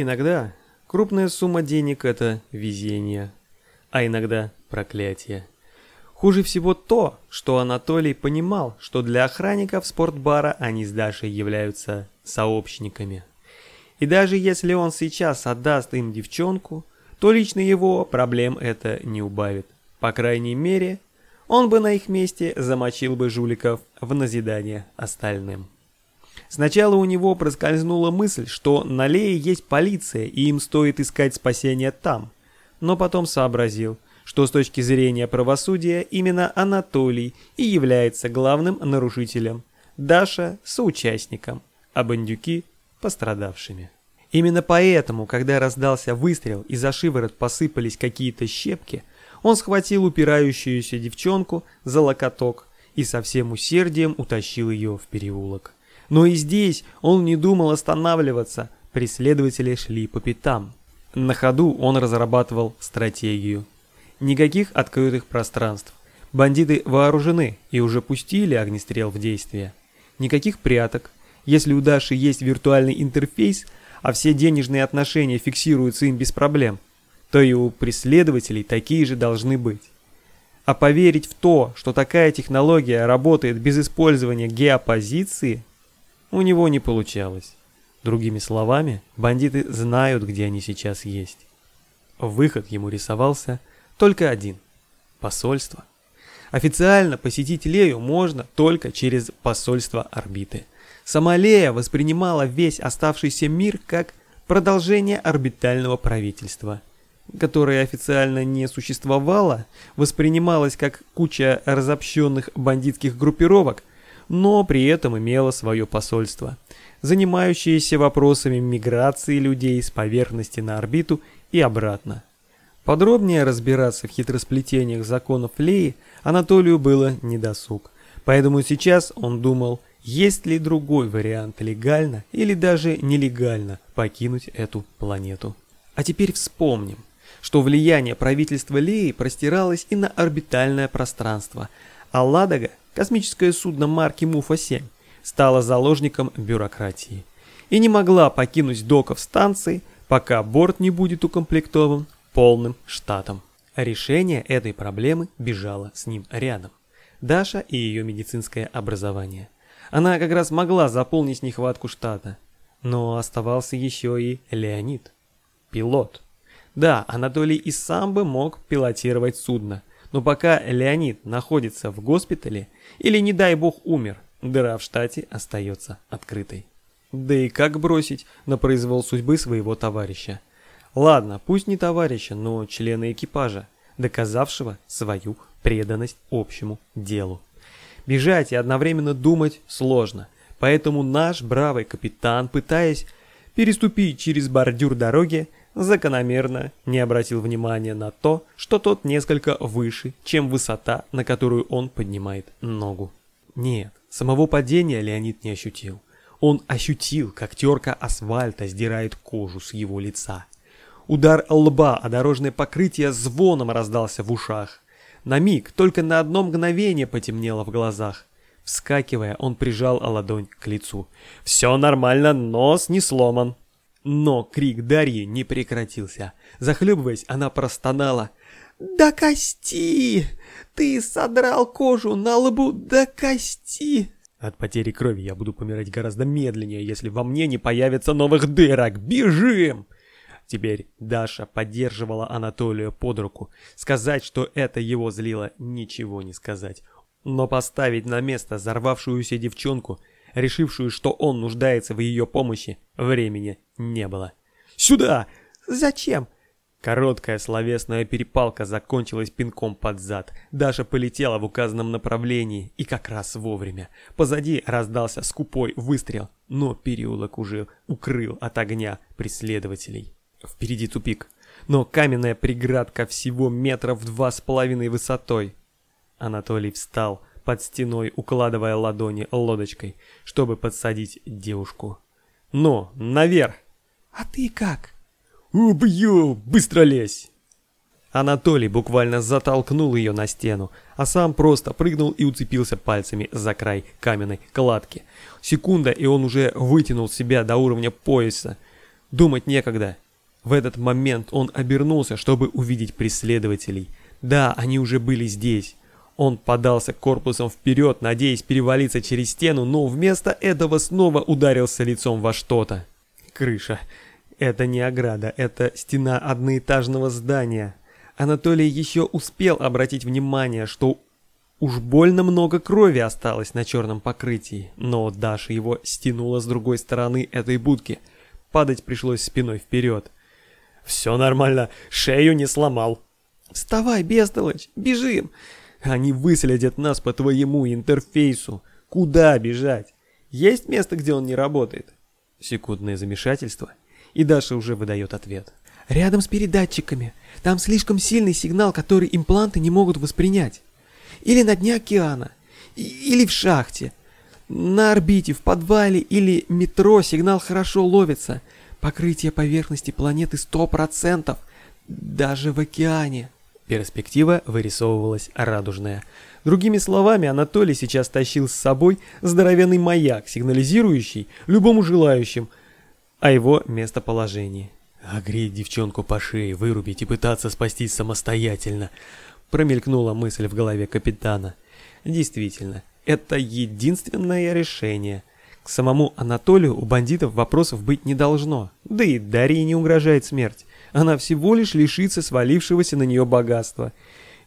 Иногда крупная сумма денег – это везение, а иногда проклятие. Хуже всего то, что Анатолий понимал, что для охранников спортбара они с Дашей являются сообщниками. И даже если он сейчас отдаст им девчонку, то лично его проблем это не убавит. По крайней мере, он бы на их месте замочил бы жуликов в назидание остальным. Сначала у него проскользнула мысль, что на Лее есть полиция и им стоит искать спасения там, но потом сообразил, что с точки зрения правосудия именно Анатолий и является главным нарушителем, Даша – соучастником, а бандюки – пострадавшими. Именно поэтому, когда раздался выстрел и за шиворот посыпались какие-то щепки, он схватил упирающуюся девчонку за локоток и со всем усердием утащил ее в переулок. Но и здесь он не думал останавливаться, преследователи шли по пятам. На ходу он разрабатывал стратегию. Никаких открытых пространств. Бандиты вооружены и уже пустили огнестрел в действие. Никаких пряток. Если у Даши есть виртуальный интерфейс, а все денежные отношения фиксируются им без проблем, то и у преследователей такие же должны быть. А поверить в то, что такая технология работает без использования геопозиции, у него не получалось. Другими словами, бандиты знают, где они сейчас есть. Выход ему рисовался только один – посольство. Официально посетить Лею можно только через посольство орбиты. Сама Лея воспринимала весь оставшийся мир как продолжение орбитального правительства, которое официально не существовало, воспринималось как куча разобщенных бандитских группировок, но при этом имело свое посольство, занимающееся вопросами миграции людей с поверхности на орбиту и обратно. Подробнее разбираться в хитросплетениях законов Леи Анатолию было недосуг, поэтому сейчас он думал, есть ли другой вариант легально или даже нелегально покинуть эту планету. А теперь вспомним, что влияние правительства Леи простиралось и на орбитальное пространство, а Ладога космическое судно марки Муфа-7, стала заложником бюрократии и не могла покинуть доков станции, пока борт не будет укомплектован полным штатом. Решение этой проблемы бежало с ним рядом. Даша и ее медицинское образование. Она как раз могла заполнить нехватку штата. Но оставался еще и Леонид. Пилот. Да, Анатолий и сам бы мог пилотировать судно, но пока Леонид находится в госпитале или, не дай бог, умер, дыра в штате остается открытой. Да и как бросить на произвол судьбы своего товарища? Ладно, пусть не товарища, но члена экипажа, доказавшего свою преданность общему делу. Бежать и одновременно думать сложно, поэтому наш бравый капитан, пытаясь переступить через бордюр дороги, закономерно не обратил внимания на то, что тот несколько выше, чем высота, на которую он поднимает ногу. Нет, самого падения Леонид не ощутил. Он ощутил, как терка асфальта сдирает кожу с его лица. Удар лба о дорожное покрытие звоном раздался в ушах. На миг, только на одно мгновение потемнело в глазах. Вскакивая, он прижал ладонь к лицу. «Все нормально, нос не сломан». Но крик Дарьи не прекратился. Захлебываясь, она простонала. «До кости! Ты содрал кожу на лбу до кости!» От потери крови я буду помирать гораздо медленнее, если во мне не появится новых дырок. Бежим! Теперь Даша поддерживала Анатолия под руку. Сказать, что это его злило, ничего не сказать. Но поставить на место взорвавшуюся девчонку решившую, что он нуждается в ее помощи, времени не было. «Сюда! Зачем?» Короткая словесная перепалка закончилась пинком под зад. Даша полетела в указанном направлении и как раз вовремя. Позади раздался скупой выстрел, но переулок уже укрыл от огня преследователей. Впереди тупик, но каменная преградка всего метров два с половиной высотой. Анатолий встал, под стеной, укладывая ладони лодочкой, чтобы подсадить девушку. «Ну, наверх!» «А ты как?» «Убью! Быстро лезь!» Анатолий буквально затолкнул ее на стену, а сам просто прыгнул и уцепился пальцами за край каменной кладки. Секунда, и он уже вытянул себя до уровня пояса. Думать некогда. В этот момент он обернулся, чтобы увидеть преследователей. Да, они уже были здесь. Он подался корпусом вперед, надеясь перевалиться через стену, но вместо этого снова ударился лицом во что-то. Крыша. Это не ограда, это стена одноэтажного здания. Анатолий еще успел обратить внимание, что уж больно много крови осталось на черном покрытии, но Даша его стянула с другой стороны этой будки. Падать пришлось спиной вперед. «Все нормально, шею не сломал». «Вставай, бестолочь, бежим!» Они выследят нас по твоему интерфейсу. Куда бежать? Есть место, где он не работает? Секундное замешательство, и Даша уже выдает ответ. Рядом с передатчиками. Там слишком сильный сигнал, который импланты не могут воспринять. Или на дне океана. Или в шахте. На орбите, в подвале или метро сигнал хорошо ловится. Покрытие поверхности планеты 100%. Даже в океане. Перспектива вырисовывалась радужная. Другими словами, Анатолий сейчас тащил с собой здоровенный маяк, сигнализирующий любому желающим о его местоположении. «Огреть девчонку по шее, вырубить и пытаться спастись самостоятельно», промелькнула мысль в голове капитана. Действительно, это единственное решение. К самому Анатолию у бандитов вопросов быть не должно, да и Дарье не угрожает смерть. Она всего лишь лишится свалившегося на нее богатства.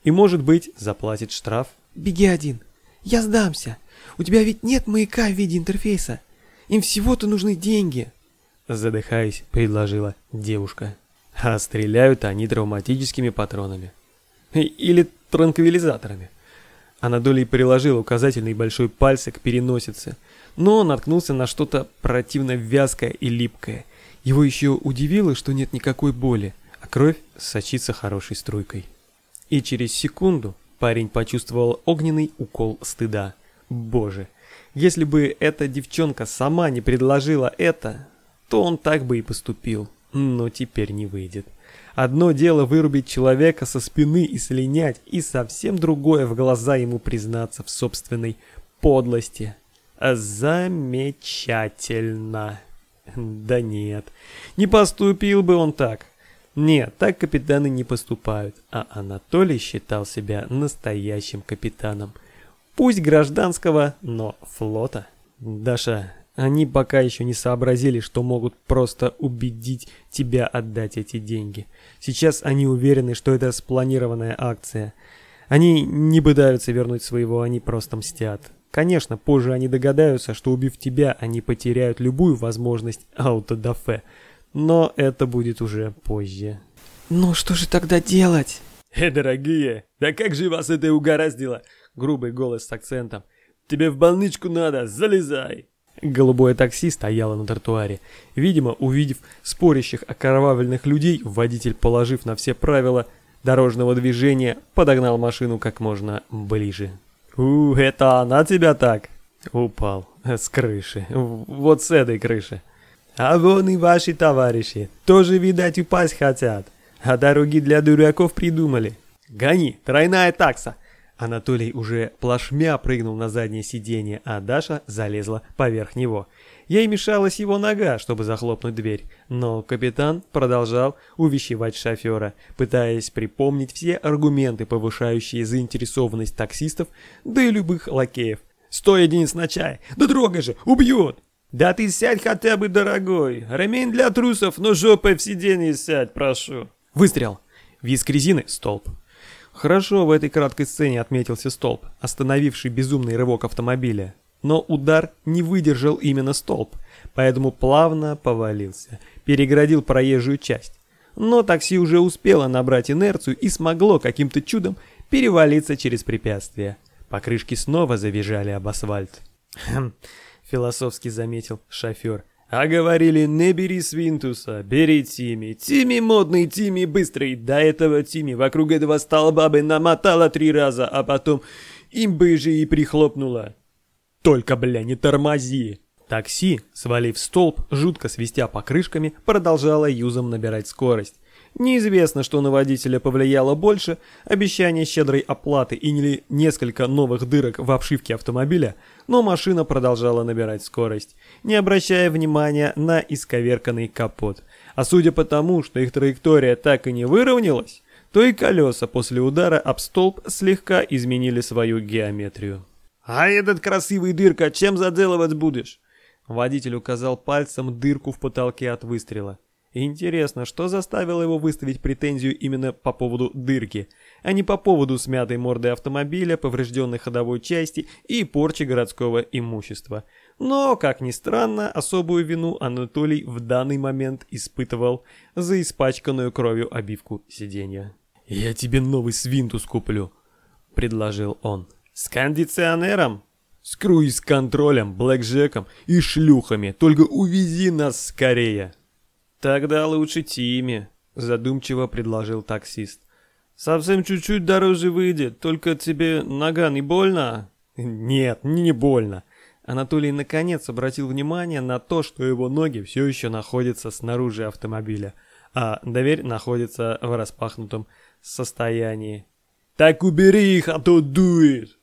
И, может быть, заплатит штраф. «Беги один. Я сдамся. У тебя ведь нет маяка в виде интерфейса. Им всего-то нужны деньги». Задыхаясь, предложила девушка. А стреляют они травматическими патронами. Или транквилизаторами. Анатолий приложил указательный большой пальцы к переносице, но он наткнулся на что-то противно вязкое и липкое. Его еще удивило, что нет никакой боли, а кровь сочится хорошей струйкой. И через секунду парень почувствовал огненный укол стыда. Боже, если бы эта девчонка сама не предложила это, то он так бы и поступил. Но теперь не выйдет. Одно дело вырубить человека со спины и слинять, и совсем другое в глаза ему признаться в собственной подлости. Замечательно. Да нет, не поступил бы он так. Нет, так капитаны не поступают, а Анатолий считал себя настоящим капитаном. Пусть гражданского, но флота. Даша, они пока еще не сообразили, что могут просто убедить тебя отдать эти деньги. Сейчас они уверены, что это спланированная акция. Они не пытаются вернуть своего, они просто мстят. Конечно, позже они догадаются, что убив тебя, они потеряют любую возможность аутодафе. Но это будет уже позже. Ну что же тогда делать? Э, дорогие, да как же вас это угораздило? Грубый голос с акцентом. Тебе в больничку надо, залезай. Голубое такси стояло на тротуаре. Видимо, увидев спорящих окровавленных людей, водитель, положив на все правила дорожного движения, подогнал машину как можно ближе. «У, это она тебя так?» Упал. С крыши. Вот с этой крыши. «А вон и ваши товарищи. Тоже, видать, упасть хотят. А дороги для дураков придумали. Гони, тройная такса!» Анатолий уже плашмя прыгнул на заднее сиденье, а Даша залезла поверх него. Ей мешалась его нога, чтобы захлопнуть дверь, но капитан продолжал увещевать шофера, пытаясь припомнить все аргументы, повышающие заинтересованность таксистов, да и любых лакеев. «Сто единиц на чай! Да трогай же! Убьют!» «Да ты сядь хотя бы, дорогой! Ремень для трусов, но жопой в сиденье сядь, прошу!» Выстрел! Виск резины — столб. Хорошо в этой краткой сцене отметился столб, остановивший безумный рывок автомобиля. Но удар не выдержал именно столб, поэтому плавно повалился, переградил проезжую часть. Но такси уже успело набрать инерцию и смогло каким-то чудом перевалиться через препятствие. Покрышки снова завизжали об асфальт. «Хм», — философски заметил шофер. А говорили, не бери Свинтуса, бери Тими. Тими модный, Тими быстрый. До этого Тими вокруг этого столба бы намотала три раза, а потом им бы же и прихлопнула. Только, бля, не тормози. Такси, свалив столб, жутко свистя покрышками, продолжало юзом набирать скорость. Неизвестно, что на водителя повлияло больше, обещание щедрой оплаты или несколько новых дырок в обшивке автомобиля, но машина продолжала набирать скорость, не обращая внимания на исковерканный капот. А судя по тому, что их траектория так и не выровнялась, то и колеса после удара об столб слегка изменили свою геометрию. «А этот красивый дырка чем заделывать будешь?» Водитель указал пальцем дырку в потолке от выстрела. Интересно, что заставило его выставить претензию именно по поводу дырки, а не по поводу смятой морды автомобиля, поврежденной ходовой части и порчи городского имущества. Но, как ни странно, особую вину Анатолий в данный момент испытывал за испачканную кровью обивку сиденья. «Я тебе новый свинтус куплю», — предложил он. «С кондиционером?» С круиз-контролем, блэкджеком и шлюхами. Только увези нас скорее. Тогда лучше Тиме, задумчиво предложил таксист. Совсем чуть-чуть дороже выйдет, только тебе нога не больно? Нет, не больно. Анатолий наконец обратил внимание на то, что его ноги все еще находятся снаружи автомобиля, а дверь находится в распахнутом состоянии. «Так убери их, а то дует!»